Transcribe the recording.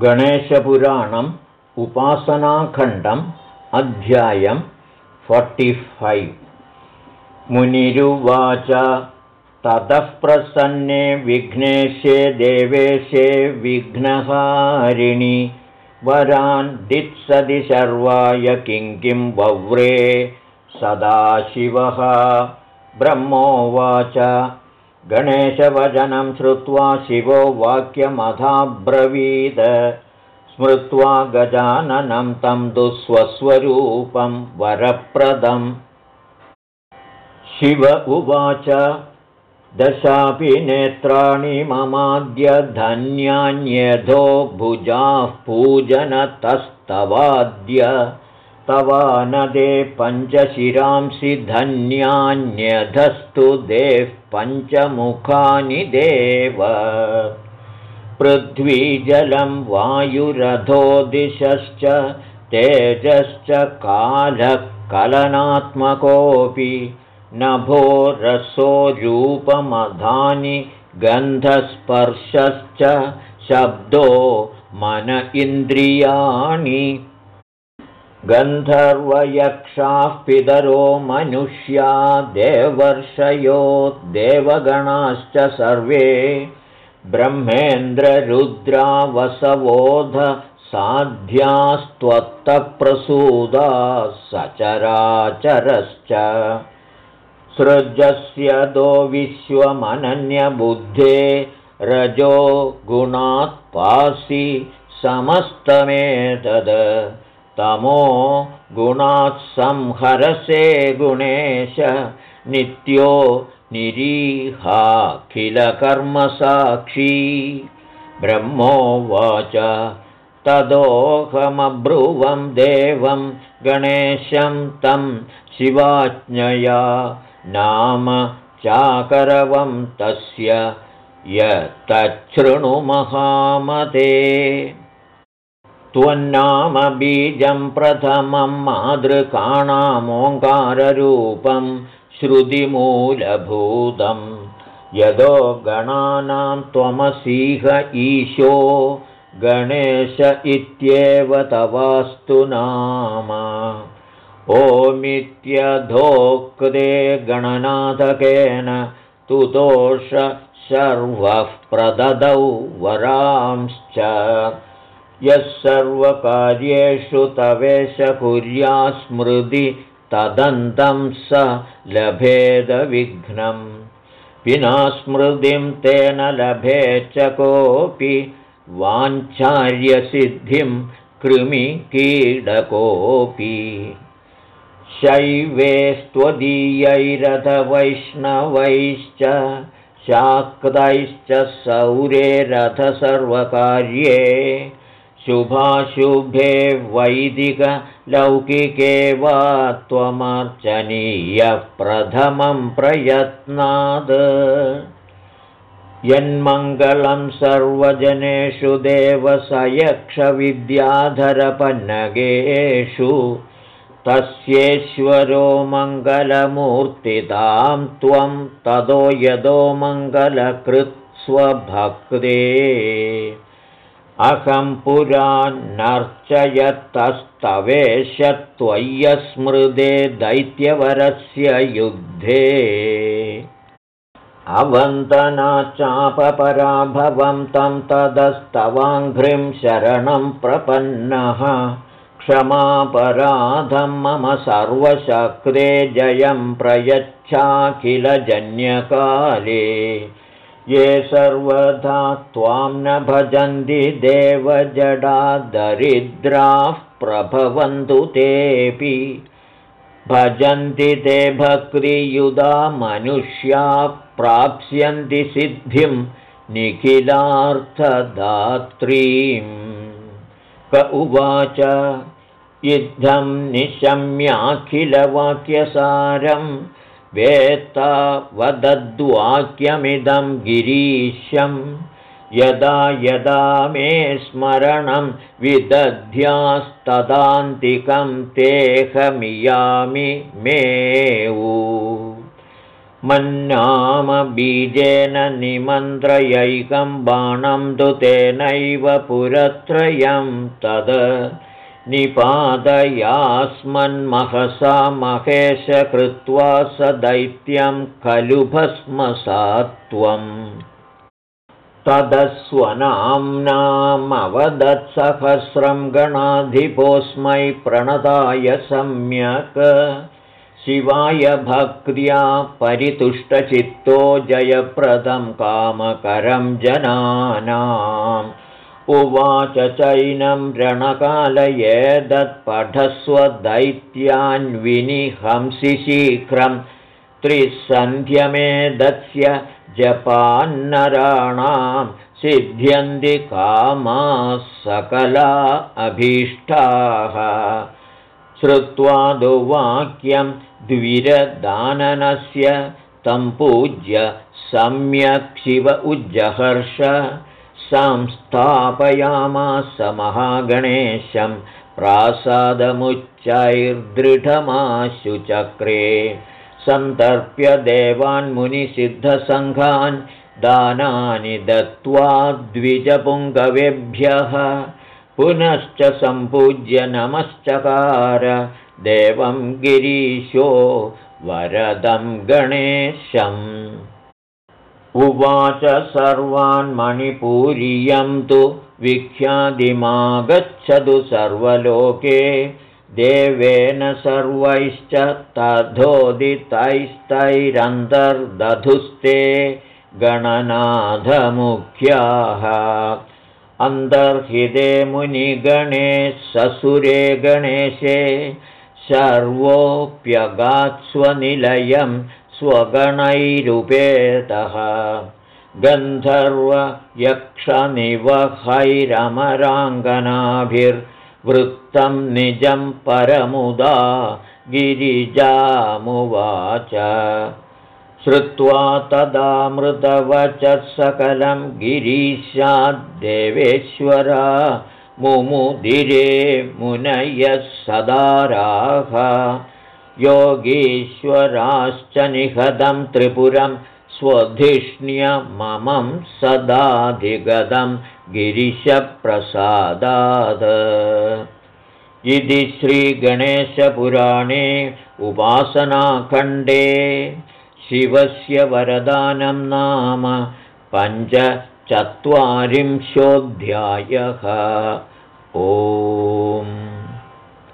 गणेशपुराणम् उपासनाखण्डम् अध्यायं फोर्टिफैव् मुनिरुवाच ततः प्रसन्ने विघ्नेशे देवेशे विघ्नहारिणि वरान् दित्सदि शर्वाय किं किं वव्रे सदाशिवः। ब्रह्मोवाच गणेशवचनं श्रुत्वा शिवो वाक्यमथाब्रवीद स्मृत्वा गजाननं तं दुःस्वस्वरूपं वरप्रदम् शिव उवाच दशापि नेत्राणि ममाद्यधन्यान्यधो भुजाः पूजनतस्तवाद्य तवानदे पञ्चशिरांसि धन्यान्यधस्तु देः पञ्चमुखानि देव। पृथ्वीजलं वायुरथो दिशश्च तेजश्च कालः कलनात्मकोऽपि नभो रसो रूपमधानि गन्धस्पर्शश्च शब्दो मन इन्द्रियाणि गन्धर्वयक्षाः पितरो मनुष्या देवर्षयो देवगणाश्च सर्वे ब्रह्मेन्द्ररुद्रावसवोध साध्यास्त्वत्तप्रसूदा सचराचरश्च। सृजस्य दो विश्वमनन्यबुद्धे रजो गुणात्पासि समस्तमेतद तमो गुणात्संहरसे गुणेश नित्यो निरीहाखिलकर्मसाक्षी। ब्रह्मोवाच तदोऽहमब्रुवं देवं गणेशं तं शिवाज्ञया नाम चाकरवं तस्य यतच्छृणुमहामते त्वन्नाम बीजं प्रथमं मातृकाणामोङ्काररूपं श्रुतिमूलभूतं। यदो गणानां त्वमसीह ईशो गणेश इत्येव तवास्तु नाम। ओमित्यधोक्ते गणनाथकेन तुतोष सर्वः प्रददौ वरांश्च यः सर्वकार्येषु तवेश कुर्या स्मृति तदन्तं स लभेदविघ्नम् विना स्मृतिं तेन लभे च कोऽपि वाञ्छार्यसिद्धिं कृमिकीडकोऽपि शैवे स्वदीयैरथवैष्णवैश्च शाक्तैश्च सौरे रथसर्वकार्ये शुभाशुभे वैदिकलौकिके वा त्वमर्चनीयः प्रथमं प्रयत्नाद्। यन्मङ्गलं सर्वजनेषु देवसयक्षविद्याधरपन्नगेषु तस्येश्वरो मङ्गलमूर्तितां त्वं ततो यदो मङ्गलकृत्स्वभक्ते अहं पुरा नर्चयतस्तवेश त्वय्यस्मृदे दैत्यवरस्य युद्धे। अवन्दनाचापपराभवं तं तदस्तवाङ्घ्रिं शरणं प्रपन्नः। क्षमापराधं मम सर्वशक्रे जयं प्रयच्छाखिलजन्यकाले ये सर्वदा त्वां न भजन्ति देवजडा दरिद्राः प्रभवन्तु तेऽपि। भजन्ति ते भक्तियुधा मनुष्या प्राप्स्यन्ति सिद्धिं निखिलार्थदात्रीं क उवाच इद्धं निशम्याखिलवाक्यसारम् वेत्ता वदद्वाक्यमिदं गिरीशं यदा यदा मे स्मरणं विदध्यास्तदान्तिकं तेहमियामि मेऊ मन्नाम बीजेन निमन्त्रयैकं बाणं तु तेनैव पुरत्रयं तद् निपादयास्मन्महसा महेश कृत्वा स दैत्यं खलु भस्मसात्वम्। तदस्वनाम्नामवदत्सहस्रं गणाधिपोऽस्मै प्रणदाय सम्यक्। शिवाय भक्त्या परितुष्टचित्तो जयप्रदं कामकरं जनानाम् उवाच चैनं रणकालयेदत्पठस्व दैत्यान्विनिहंसि शीघ्रं त्रिसन्ध्यमेदस्य जपान्नराणां सिद्ध्यन्ति कामाः सकला अभीष्टाः। श्रुत्वा दुवाक्यं द्विरदाननस्य तं पूज्य सम्यक् शिव उज्जहर्ष संस्थापयामास महागणेशं प्रासादमुच्चैर्दृढमाशुचक्रे सन्तर्प्य देवान्मुनिसिद्धसङ्घान् दानानि दत्त्वा द्विजपुङ्गवेभ्यः। पुनश्च सम्पूज्य नमश्चकार देवं गिरीशो वरदं गणेशम् उवाच सर्वान् मणिपूरियं तु विख्यातिमागच्छतु सर्वलोके। देवेन सर्वैश्च तथोदितैस्तैरन्तर्दधुस्ते गणनाथमुख्याः। अन्तर्हिते मुनिगणे ससुरे गणेशे सर्वोऽप्यगात्स्वनिलयं स्वगणैरुपेतः गन्धर्वयक्षनिवहैरमराङ्गनाभिर्वृत्तं निजं परमुदा गिरिजामुवाच। श्रुत्वा तदामृतवचः सकलं गिरीशाद्देवेश्वरा मुमुदिरे मुनयः सदाराः योगीश्वराश्च निहदं त्रिपुरं स्वधिष्ण्यममं सदाधिगतं गिरिशप्रसादात्। इति श्रीगणेशपुराणे उपासनाखण्डे शिवस्य वरदानं नाम पञ्चचत्वारिंशोऽध्यायः। ओम्